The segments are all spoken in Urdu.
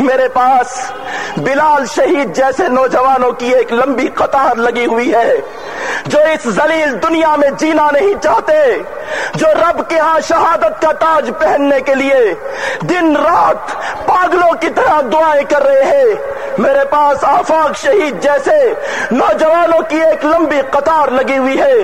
میرے پاس بلال شہید جیسے نوجوانوں کی ایک لمبی قطار لگی ہوئی ہے، جو اس زلیل دنیا میں جینا نہیں چاہتے، جو رب کے ہاں شہادت کا تاج پہننے کے لیے دن رات پاگلوں کی طرح دعائیں کر رہے ہیں۔ میرے پاس آفاق شہید جیسے نوجوانوں کی ایک لمبی قطار لگی ہوئی ہے۔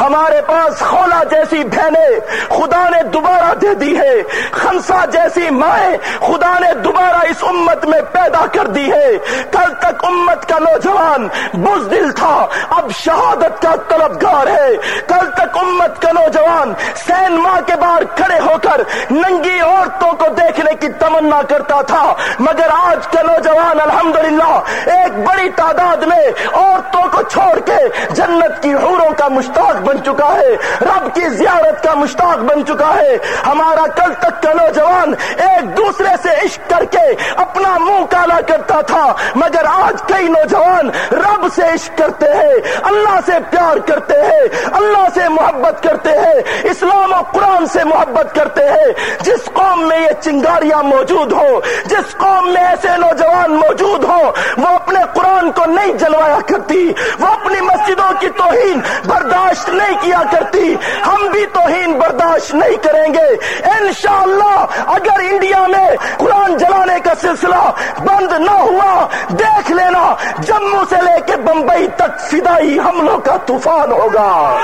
ہمارے پاس خولا جیسی بہنیں خدا نے دوبارہ دے دی ہے۔ خنسا جیسی مائیں خدا نے دوبارہ اس امت میں پیدا کر دی ہے۔ کل تک امت کا نوجوان بزدل تھا۔ اب شہادت کا طلبگار ہے۔ کل تک امت کا نوجوان سین ماں کے باہر کھڑے ہو کر ننگی عورتوں کو دیکھنے کی تمنا کرتا تھا۔ مگر آج کا نوجوان الحمدللہ ایک بڑی تعداد میں عورتوں کو چھوڑ کے جنت کی حوروں کا مشتاق بن چکا ہے، رب کی زیارت کا مشتاق بن چکا ہے۔ ہمارا کل تک کا نوجوان ایک دوسرے سے عشق کر کے اپنا منہ کالا کرتا تھا، مگر آج کئی نوجوان رب سے عشق کرتے ہیں، اللہ سے پیار کرتے ہیں، اللہ سے محبت کرتے ہیں، اسلام و قرآن سے محبت کرتے ہیں۔ جس قوم میں یہ چنگاریاں موجود ہوں، جس قوم میں ایسے نوجوان وہ اپنے قرآن کو نہیں جلوایا کرتی، وہ اپنی مسجدوں کی توہین برداشت نہیں کیا کرتی۔ ہم بھی توہین برداشت نہیں کریں گے۔ انشاءاللہ اگر انڈیا میں قرآن جلانے کا سلسلہ بند نہ ہوا، دیکھ لینا، جموں سے لے کے بمبئی تک فدائی حملوں کا طوفان ہوگا۔